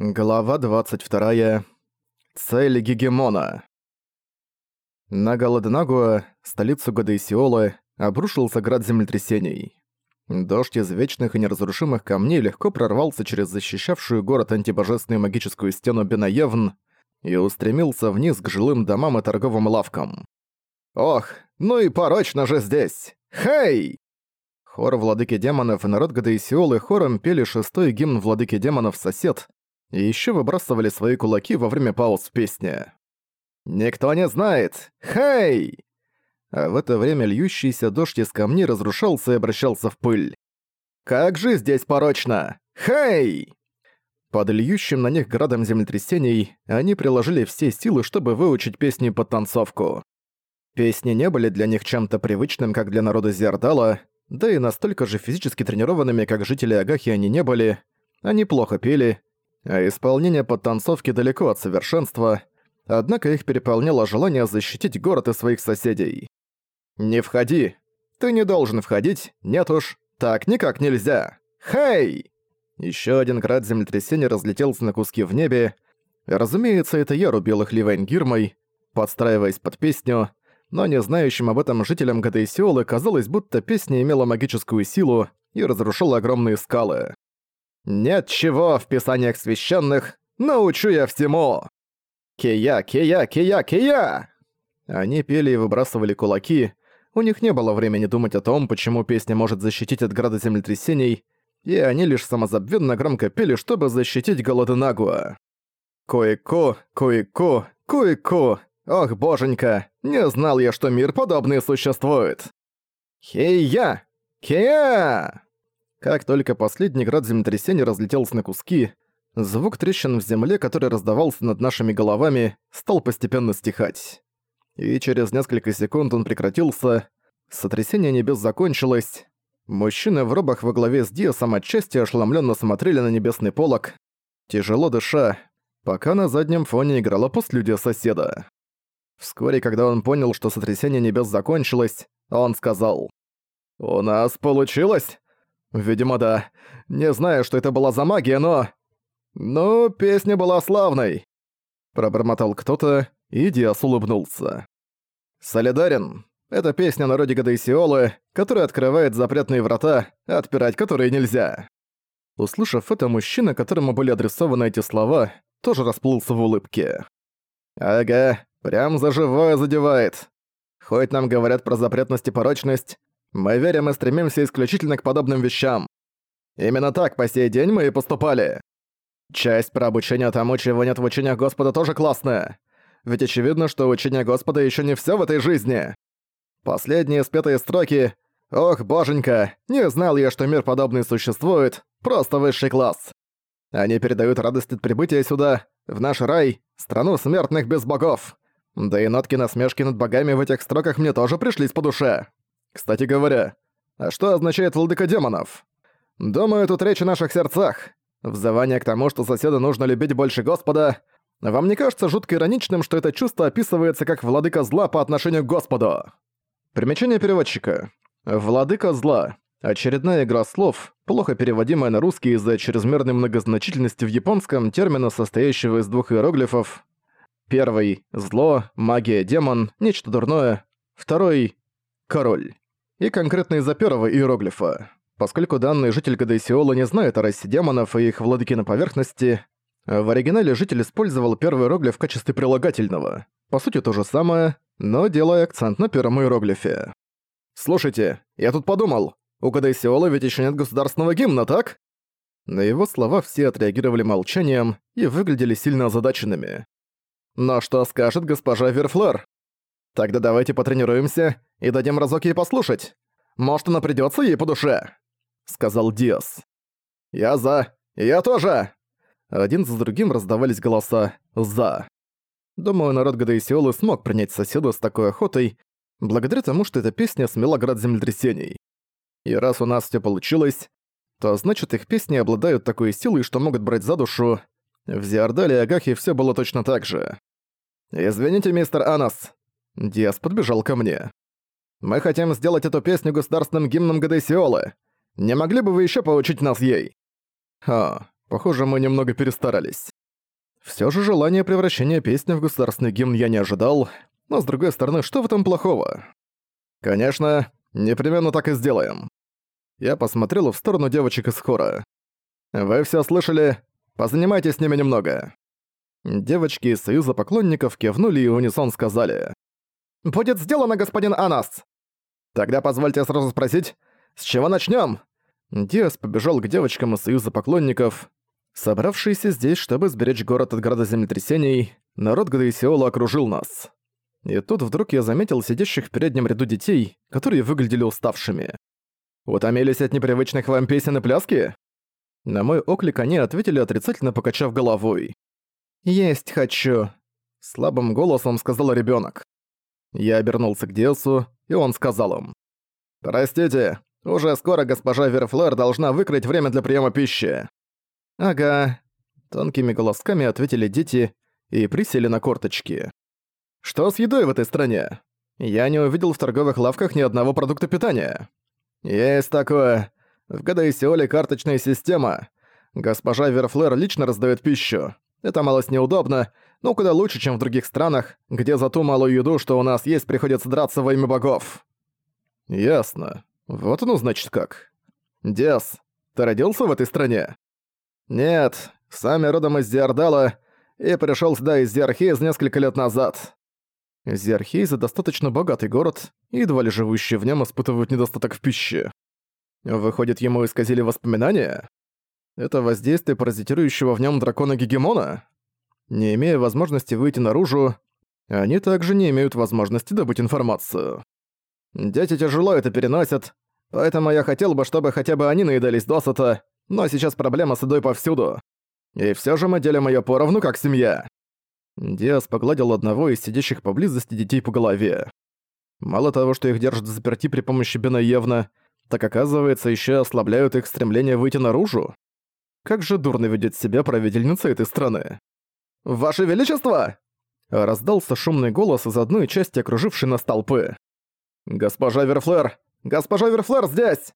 Глава 22. Цель Гегемона. На Галаденагуа, столицу Гадейсиолы, обрушился град землетрясений. Дождь из вечных и неразрушимых камней легко прорвался через защищавшую город антибожественную магическую стену Бенаевн и устремился вниз к жилым домам и торговым лавкам. «Ох, ну и порочно же здесь! Хей!» Хор владыки демонов и народ Гадейсиолы хором пели шестой гимн владыки демонов «Сосед», и ещё выбрасывали свои кулаки во время пауз в песне. «Никто не знает! Хей!» А в это время льющийся дождь из камней разрушался и обращался в пыль. «Как же здесь порочно! Хей!» Под льющим на них градом землетрясений они приложили все силы, чтобы выучить песни под танцовку. Песни не были для них чем-то привычным, как для народа Зиардала, да и настолько же физически тренированными, как жители Агахи они не были. Они плохо пели, исполнение подтанцовки далеко от совершенства, однако их переполняло желание защитить город и своих соседей. «Не входи! Ты не должен входить, нет уж, так никак нельзя! Хей!» Еще один град землетрясения разлетелся на куски в небе. Разумеется, это я рубил их Ливейн Гирмой, подстраиваясь под песню, но не знающим об этом жителям Гадейсиолы казалось, будто песня имела магическую силу и разрушила огромные скалы. Нет чего в писаниях священных, научу я всему. Кия, кия, кия, кия! Они пели и выбрасывали кулаки. У них не было времени думать о том, почему песня может защитить от града землетрясений, и они лишь самозабвенно громко пели, чтобы защитить Голоденагуа. Кое-ко, кое-ко, кое-ко. Ох, боженька, не знал я, что мир подобный существует. Хей-я! Кия! Как только последний град землетрясения разлетелся на куски, звук трещин в земле, который раздавался над нашими головами, стал постепенно стихать. И через несколько секунд он прекратился, сотрясение небес закончилось, мужчины в робах во главе с Диасом отчасти ошеломленно смотрели на небесный полог, тяжело дыша, пока на заднем фоне играла послюдия соседа. Вскоре, когда он понял, что сотрясение небес закончилось, он сказал «У нас получилось! Видимо, да. Не знаю, что это была за магия, но... Ну, песня была славной. Пробормотал кто-то, и Диас улыбнулся. Солидарен. Это песня на роде Гадейсиолы, которая открывает запретные врата, отпирать которые нельзя. Услышав это, мужчина, которому были адресованы эти слова, тоже расплылся в улыбке. «Ага, прям за живое задевает. Хоть нам говорят про запретность и порочность, мы верим и стремимся исключительно к подобным вещам. Именно так по сей день мы и поступали. Часть про обучение тому, чего нет в учениях Господа, тоже классная. Ведь очевидно, что учение Господа еще не все в этой жизни. Последние спетые строки «Ох, боженька, не знал я, что мир подобный существует, просто высший класс». Они передают радость от прибытия сюда, в наш рай, страну смертных без богов. Да и нотки насмешки над богами в этих строках мне тоже пришлись по душе. Кстати говоря, а что означает владыка демонов? Думаю, тут речь о наших сердцах. Взывание к тому, что соседа нужно любить больше Господа. Вам не кажется жутко ироничным, что это чувство описывается как владыка зла по отношению к Господу? Примечание переводчика. Владыка зла. Очередная игра слов, плохо переводимая на русский из-за чрезмерной многозначительности в японском термина, состоящего из двух иероглифов. Первый – зло, магия, демон, нечто дурное. Второй – король и конкретно из-за первого иероглифа. Поскольку данный житель Гадейсиола не знает о расе демонов и их владыки на поверхности, в оригинале житель использовал первый иероглиф в качестве прилагательного. По сути, то же самое, но делая акцент на первом иероглифе. «Слушайте, я тут подумал, у Гадейсиола ведь еще нет государственного гимна, так?» На его слова все отреагировали молчанием и выглядели сильно озадаченными. «Но что скажет госпожа Верфлер?» Тогда давайте потренируемся и дадим разок ей послушать. Может, она придётся ей по душе», — сказал Диас. «Я за. Я тоже!» Один за другим раздавались голоса «за». Думаю, народ Гадаисиолы смог принять соседа с такой охотой, благодаря тому, что эта песня смела град землетрясений. И раз у нас всё получилось, то значит их песни обладают такой силой, что могут брать за душу. В Зиардале и Агахе всё было точно так же. «Извините, мистер Анас, Диас подбежал ко мне. «Мы хотим сделать эту песню государственным гимном Гадесиолы. Не могли бы вы еще поучить нас ей?» «Ха, Похоже, мы немного перестарались. Все же желание превращения песни в государственный гимн я не ожидал, но с другой стороны, что в этом плохого? Конечно, непременно так и сделаем. Я посмотрел в сторону девочек из хора. Вы все слышали? Позанимайтесь с ними немного. Девочки из Союза поклонников кивнули и в унисон сказали. «Будет сделано, господин Анас!» «Тогда позвольте сразу спросить, с чего начнем? Диас побежал к девочкам из Союза поклонников. Собравшиеся здесь, чтобы сберечь город от града землетрясений, народ Гадаисиола окружил нас. И тут вдруг я заметил сидящих в переднем ряду детей, которые выглядели уставшими. Утомились от непривычных вам песен и пляски? На мой оклик они ответили отрицательно, покачав головой. «Есть хочу», — слабым голосом сказал ребенок. Я обернулся к Диасу, и он сказал им. «Простите, уже скоро госпожа Верфлер должна выкрыть время для приема пищи». «Ага», — тонкими голосками ответили дети и присели на корточки. «Что с едой в этой стране? Я не увидел в торговых лавках ни одного продукта питания». «Есть такое. В Гадаисиоле карточная система. Госпожа Верфлер лично раздает пищу. Это малость неудобно, но куда лучше, чем в других странах, где за ту малую еду, что у нас есть, приходится драться во имя богов». «Ясно. Вот оно значит как. Дес, ты родился в этой стране?» «Нет, сами родом из Диардала и пришел сюда из Диархейз несколько лет назад». Зиархейза достаточно богатый город, и едва ли живущие в нем испытывают недостаток в пище. Выходит, ему исказили воспоминания? Это воздействие паразитирующего в нем дракона-гегемона? Не имея возможности выйти наружу, они также не имеют возможности добыть информацию. Дети тяжело это переносят, поэтому я хотел бы, чтобы хотя бы они наедались досыта, но сейчас проблема с едой повсюду. И все же мы делим её поровну, как семья. Диас погладил одного из сидящих поблизости детей по голове. Мало того, что их держат заперти при помощи Бенаевна, так оказывается, еще ослабляют их стремление выйти наружу. Как же дурно ведет себя правительница этой страны. «Ваше Величество!» Раздался шумный голос из одной части окружившей нас толпы. «Госпожа Верфлер! Госпожа Верфлер здесь!»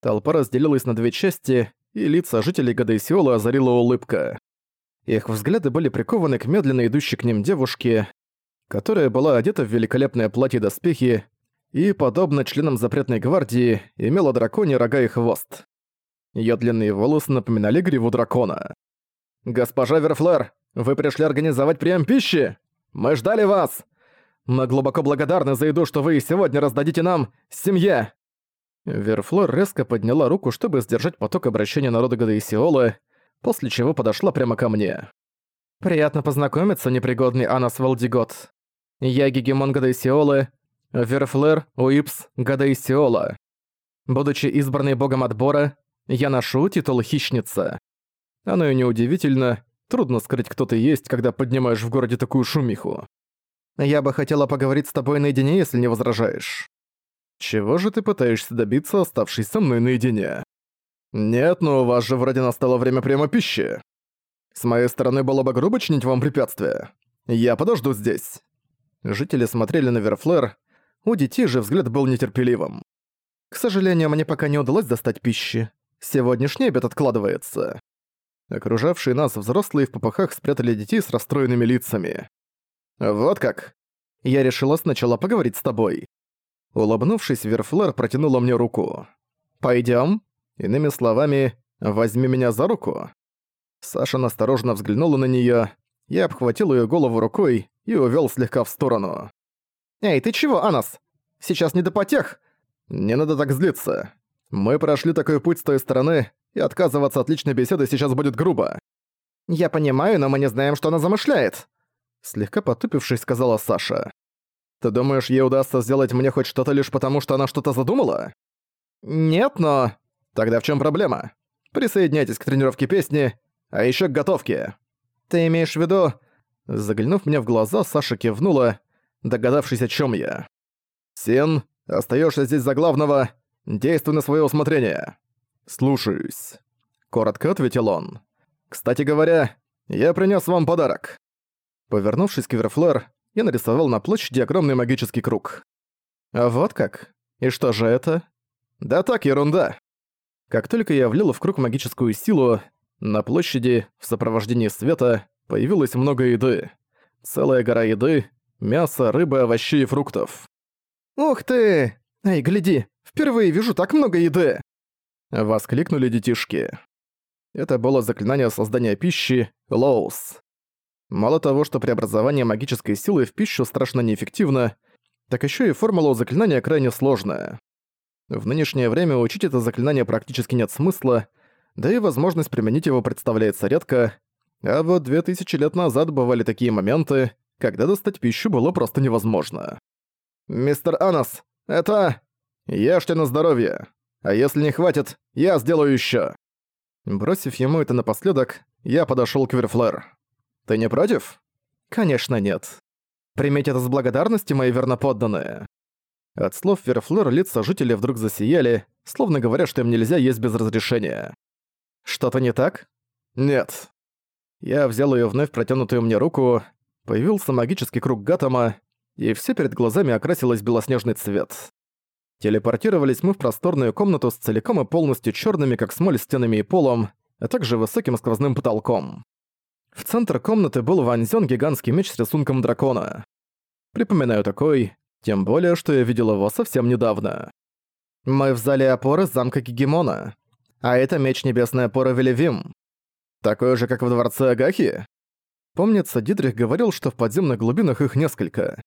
Толпа разделилась на две части, и лица жителей Гадейсиола озарила улыбка. Их взгляды были прикованы к медленно идущей к ним девушке, которая была одета в великолепное платье доспехи и, подобно членам запретной гвардии, имела драконий рога и хвост. Её длинные волосы напоминали гриву дракона. «Госпожа Верфлер, вы пришли организовать прием пищи? Мы ждали вас! Мы глубоко благодарны за еду, что вы сегодня раздадите нам, семье!» Верфлор резко подняла руку, чтобы сдержать поток обращения народа Гадаисиолы, после чего подошла прямо ко мне. «Приятно познакомиться, непригодный Анас Валдигот. Я гегемон Гадайсиолы, Верфлер Уипс Гадайсиола. Будучи избранной богом отбора, я ношу титул хищница. Оно и неудивительно, трудно скрыть, кто ты есть, когда поднимаешь в городе такую шумиху. Я бы хотела поговорить с тобой наедине, если не возражаешь. Чего же ты пытаешься добиться, оставшись со мной наедине? «Нет, но у вас же вроде настало время приема пищи. С моей стороны было бы грубо чинить вам препятствия. Я подожду здесь». Жители смотрели на Верфлер, у детей же взгляд был нетерпеливым. «К сожалению, мне пока не удалось достать пищи. Сегодняшний обед откладывается». Окружавшие нас взрослые в попахах спрятали детей с расстроенными лицами. «Вот как? Я решила сначала поговорить с тобой». Улыбнувшись, Верфлер протянула мне руку. «Пойдём?» Иными словами, «возьми меня за руку». Саша настороженно взглянула на неё, я обхватил её голову рукой и увёл слегка в сторону. «Эй, ты чего, Анас? Сейчас не до потех!» «Не надо так злиться. Мы прошли такой путь с той стороны, и отказываться от личной беседы сейчас будет грубо». «Я понимаю, но мы не знаем, что она замышляет», слегка потупившись, сказала Саша. «Ты думаешь, ей удастся сделать мне хоть что-то лишь потому, что она что-то задумала?» «Нет, но...» Тогда в чем проблема? Присоединяйтесь к тренировке песни, а еще к готовке. Ты имеешь в виду... Заглянув мне в глаза, Саша кивнула, догадавшись, о чем я. «Син, остаешься здесь за главного. Действуй на свое усмотрение». «Слушаюсь», — коротко ответил он. «Кстати говоря, я принес вам подарок». Повернувшись к Верфлер, я нарисовал на площади огромный магический круг. «А вот как? И что же это?» «Да так, ерунда. Как только я влил в круг магическую силу, На площади, в сопровождении света, появилось много еды. Целая гора еды, мяса, рыбы, овощей и фруктов. «Ух ты! Эй, гляди, впервые вижу так много еды!» Воскликнули детишки. Это было заклинание создания пищи Лоус. Мало того, что преобразование магической силы в пищу страшно неэффективно, так еще и формула заклинания крайне сложная. В нынешнее время учить это заклинание практически нет смысла, да и возможность применить его представляется редко, а вот две тысячи лет назад бывали такие моменты, когда достать пищу было просто невозможно. «Мистер Анас, это... Ешьте на здоровье, а если не хватит, я сделаю еще. Бросив ему это напоследок, я подошёл к Верфлер. «Ты не против?» «Конечно нет. Примите это с благодарностью, мои верноподданные». От слов Верфлер лица жителей вдруг засияли, словно говоря, что им нельзя есть без разрешения. «Что-то не так?» «Нет». Я взял её вновь протянутую мне руку, появился магический круг Гатама, и всё перед глазами окрасилось белоснежный цвет. Телепортировались мы в просторную комнату с целиком и полностью чёрными, как смоль, стенами и полом, а также высоким сквозным потолком. В центр комнаты был вонзён гигантский меч с рисунком дракона. Припоминаю такой, тем более, что я видел его совсем недавно. Мы в зале опоры замка Гегемона. А это меч небесной опоры Велевим. Такой же, как в дворце Агахи? Помнится, Дидрих говорил, что в подземных глубинах их несколько.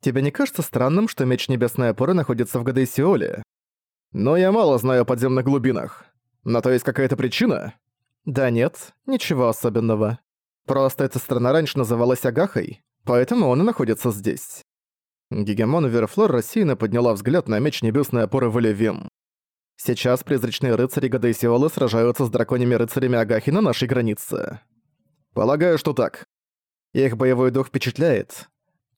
Тебе не кажется странным, что меч небесной опоры находится в Гадейсиоле? Но я мало знаю о подземных глубинах. На то есть какая-то причина? Да нет, ничего особенного. Просто эта страна раньше называлась Агахой, поэтому он и находится здесь. Гегемон Верфлор рассеянно подняла взгляд на меч небесной опоры Валевим. Сейчас призрачные рыцари Гадейсиолы сражаются с драконьими рыцарями Агахи на нашей границе. Полагаю, что так. Их боевой дух впечатляет,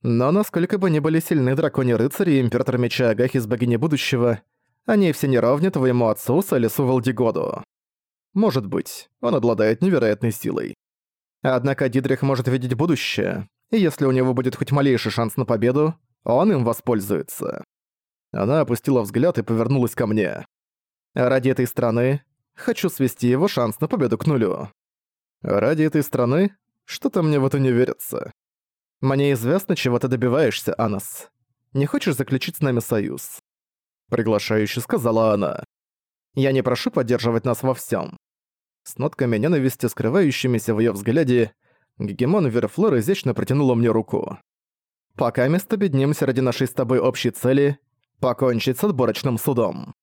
но насколько бы ни были сильны драконьи рыцари и император меча Агахи с богини будущего, они все не равны твоему отцу Салису Валдигоду. Может быть, он обладает невероятной силой. Однако Дидрих может видеть будущее, и если у него будет хоть малейший шанс на победу, он им воспользуется. Она опустила взгляд и повернулась ко мне. Ради этой страны хочу свести его шанс на победу к нулю. Ради этой страны что-то мне в это не верится. Мне известно, чего ты добиваешься, Анас. Не хочешь заключить с нами союз?» Приглашающе сказала она. «Я не прошу поддерживать нас во всем. С нотками ненависти, скрывающимися в ее взгляде, Гегемон Верфлор изящно протянула мне руку. «Пока место обеднимся ради нашей с тобой общей цели — покончить с отборочным судом».